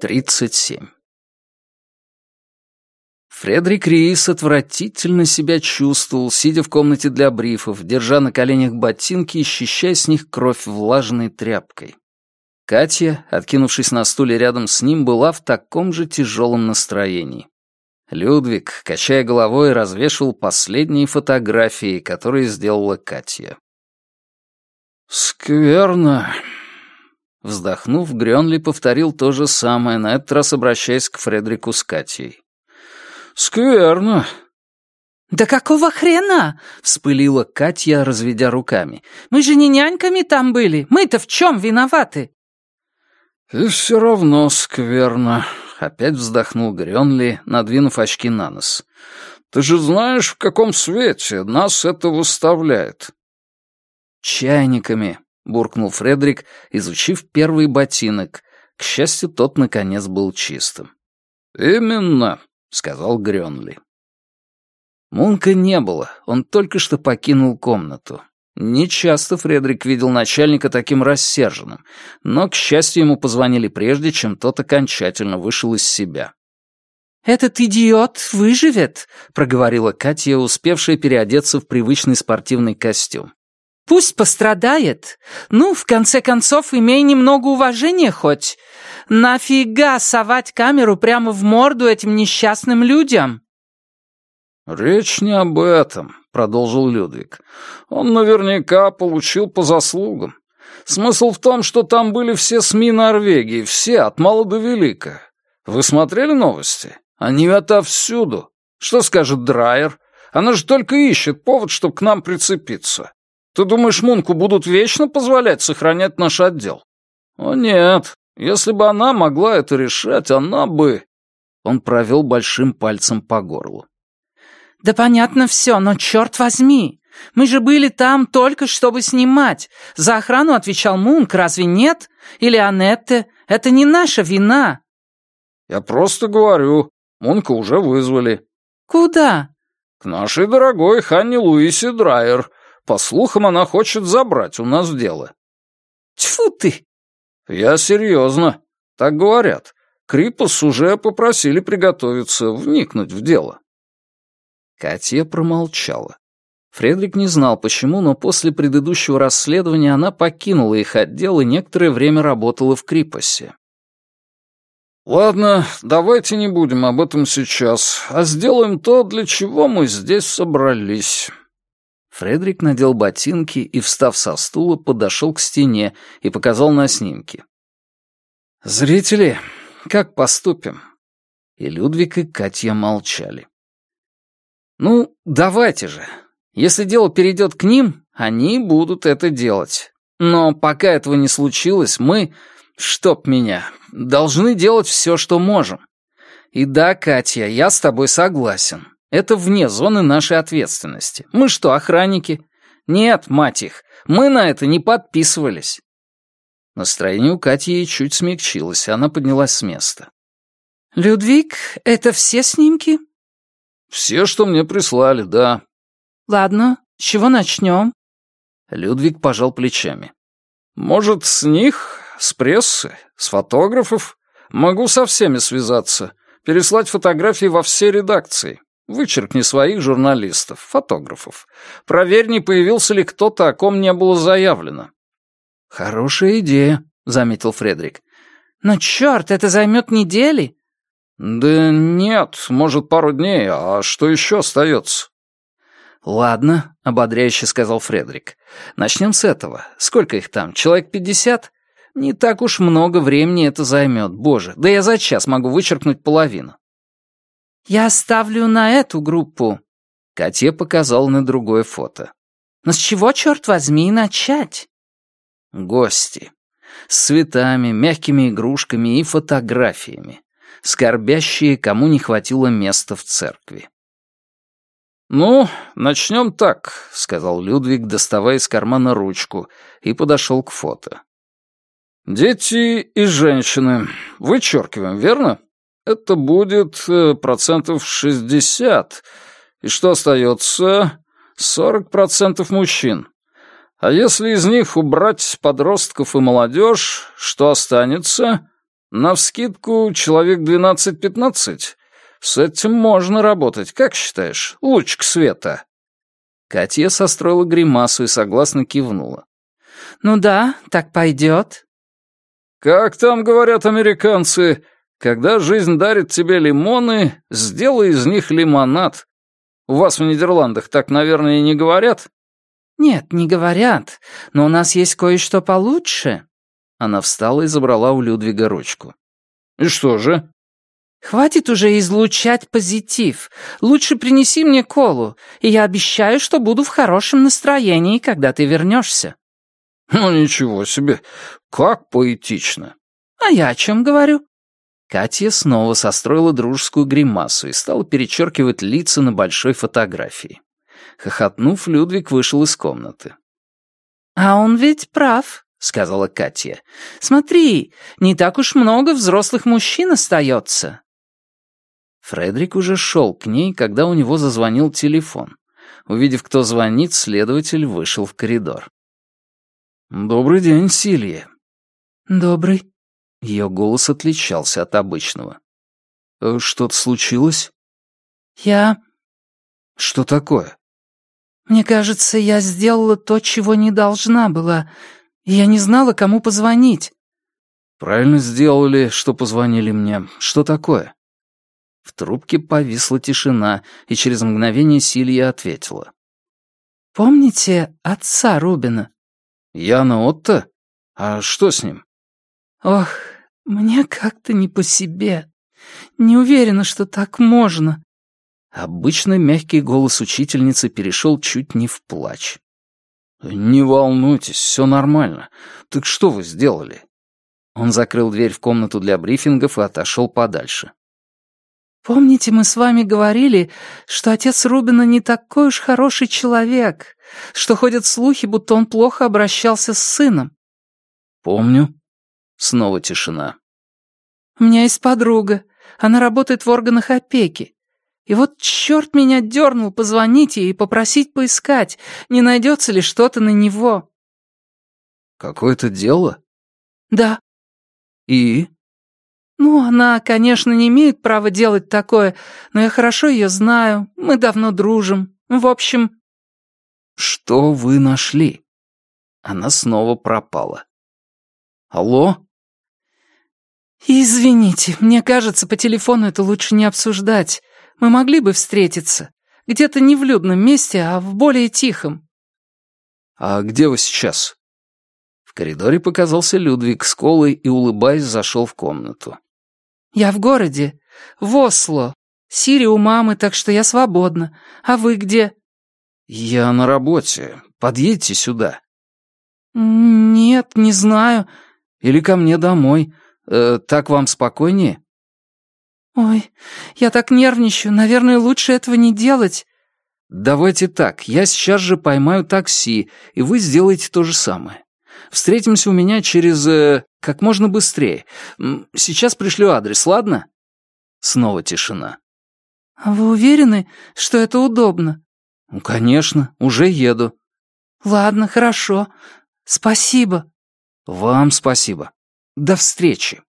37. Фредерик Риис отвратительно себя чувствовал, сидя в комнате для брифов, держа на коленях ботинки и счищая с них кровь влажной тряпкой. Катя, откинувшись на стуле рядом с ним, была в таком же тяжелом настроении. Людвиг, качая головой, развешивал последние фотографии, которые сделала Катя. «Скверно», Вздохнув, Грёнли повторил то же самое, на этот раз обращаясь к Фредерику с Катей. «Скверно». «Да какого хрена?» — вспылила Катя, разведя руками. «Мы же не няньками там были. Мы-то в чем виноваты?» «И все равно скверно», — опять вздохнул Грёнли, надвинув очки на нос. «Ты же знаешь, в каком свете нас это выставляет?» «Чайниками», буркнул Фредерик, изучив первый ботинок. К счастью, тот, наконец, был чистым. «Именно», — сказал Грёнли. Мунка не было, он только что покинул комнату. Нечасто Фредерик видел начальника таким рассерженным, но, к счастью, ему позвонили прежде, чем тот окончательно вышел из себя. «Этот идиот выживет», — проговорила Катя, успевшая переодеться в привычный спортивный костюм. Пусть пострадает. Ну, в конце концов, имей немного уважения хоть. Нафига совать камеру прямо в морду этим несчастным людям?» «Речь не об этом», — продолжил Людвиг. «Он наверняка получил по заслугам. Смысл в том, что там были все СМИ Норвегии, все, от мала до велика. Вы смотрели новости? Они отовсюду. Что скажет Драйер? Она же только ищет повод, чтобы к нам прицепиться. Ты думаешь, Мунку будут вечно позволять сохранять наш отдел? О нет, если бы она могла это решать, она бы...» Он провел большим пальцем по горлу. «Да понятно все, но черт возьми! Мы же были там только, чтобы снимать. За охрану отвечал Мунк, разве нет? Или Анетте? Это не наша вина!» «Я просто говорю, Мунка уже вызвали». «Куда?» «К нашей дорогой Ханне Луисе Драйер. По слухам, она хочет забрать у нас дело». «Тьфу ты!» «Я серьезно. Так говорят. Крипус уже попросили приготовиться, вникнуть в дело». Катя промолчала. Фредерик не знал почему, но после предыдущего расследования она покинула их отдел и некоторое время работала в Крипосе. «Ладно, давайте не будем об этом сейчас, а сделаем то, для чего мы здесь собрались». Фредерик надел ботинки и, встав со стула, подошел к стене и показал на снимки. «Зрители, как поступим?» И Людвиг и Катя молчали. «Ну, давайте же. Если дело перейдет к ним, они будут это делать. Но пока этого не случилось, мы, чтоб меня, должны делать все, что можем. И да, Катя, я с тобой согласен. Это вне зоны нашей ответственности. Мы что, охранники? Нет, мать их, мы на это не подписывались. Настроение у Кати чуть смягчилось, и она поднялась с места. «Людвиг, это все снимки?» «Все, что мне прислали, да». «Ладно, с чего начнем?» Людвиг пожал плечами. «Может, с них, с прессы, с фотографов? Могу со всеми связаться, переслать фотографии во все редакции. Вычеркни своих журналистов, фотографов. Проверь, не появился ли кто-то, о ком не было заявлено». «Хорошая идея», — заметил Фредерик. «Но черт, это займет недели». «Да нет, может, пару дней, а что еще остается?» «Ладно», — ободряюще сказал Фредерик. «Начнем с этого. Сколько их там? Человек пятьдесят? Не так уж много времени это займет, боже. Да я за час могу вычеркнуть половину». «Я ставлю на эту группу». Катя показал на другое фото. «Но с чего, черт возьми, начать?» Гости. С цветами, мягкими игрушками и фотографиями. Скорбящие, кому не хватило места в церкви. «Ну, начнем так», — сказал Людвиг, доставая из кармана ручку, и подошел к фото. «Дети и женщины. Вычеркиваем, верно?» Это будет э, процентов шестьдесят. И что остается? Сорок процентов мужчин. А если из них убрать подростков и молодежь, что останется? Навскидку человек двенадцать-пятнадцать. С этим можно работать, как считаешь? Лучик света. Катя состроила гримасу и согласно кивнула. «Ну да, так пойдет». «Как там говорят американцы, когда жизнь дарит тебе лимоны, сделай из них лимонад. У вас в Нидерландах так, наверное, и не говорят?» «Нет, не говорят, но у нас есть кое-что получше». Она встала и забрала у Людвига ручку. «И что же?» «Хватит уже излучать позитив. Лучше принеси мне колу, и я обещаю, что буду в хорошем настроении, когда ты вернешься». «Ну ничего себе, как поэтично». «А я о чем говорю?» Катя снова состроила дружескую гримасу и стала перечеркивать лица на большой фотографии. Хохотнув, Людвиг вышел из комнаты. «А он ведь прав», — сказала Катя. «Смотри, не так уж много взрослых мужчин остается». Фредерик уже шел к ней, когда у него зазвонил телефон. Увидев, кто звонит, следователь вышел в коридор. «Добрый день, Силья». «Добрый». Ее голос отличался от обычного. «Э, «Что-то случилось?» «Я...» «Что такое?» «Мне кажется, я сделала то, чего не должна была. Я не знала, кому позвонить». «Правильно сделали, что позвонили мне. Что такое?» В трубке повисла тишина, и через мгновение Силья ответила. «Помните отца Рубина?» «Яна Отто? А что с ним?» «Ох, мне как-то не по себе. Не уверена, что так можно». Обычно мягкий голос учительницы перешел чуть не в плач. «Не волнуйтесь, все нормально. Так что вы сделали?» Он закрыл дверь в комнату для брифингов и отошел подальше. «Помните, мы с вами говорили, что отец Рубина не такой уж хороший человек, что ходят слухи, будто он плохо обращался с сыном?» «Помню». Снова тишина. «У меня есть подруга. Она работает в органах опеки. И вот черт меня дернул позвонить ей и попросить поискать, не найдется ли что-то на него». «Какое-то дело?» «Да». «И?» «Ну, она, конечно, не имеет права делать такое, но я хорошо ее знаю, мы давно дружим. В общем...» «Что вы нашли?» Она снова пропала. «Алло?» «Извините, мне кажется, по телефону это лучше не обсуждать. Мы могли бы встретиться. Где-то не в людном месте, а в более тихом». «А где вы сейчас?» В коридоре показался Людвиг с колой и, улыбаясь, зашел в комнату. «Я в городе. В Осло. Сири у мамы, так что я свободна. А вы где?» «Я на работе. Подъедьте сюда». «Нет, не знаю». «Или ко мне домой. Э, так вам спокойнее?» «Ой, я так нервничаю. Наверное, лучше этого не делать». «Давайте так. Я сейчас же поймаю такси, и вы сделаете то же самое. Встретимся у меня через... Э, как можно быстрее. Сейчас пришлю адрес, ладно?» Снова тишина. «А вы уверены, что это удобно?» «Ну, конечно. Уже еду». «Ладно, хорошо. Спасибо». «Вам спасибо. До встречи».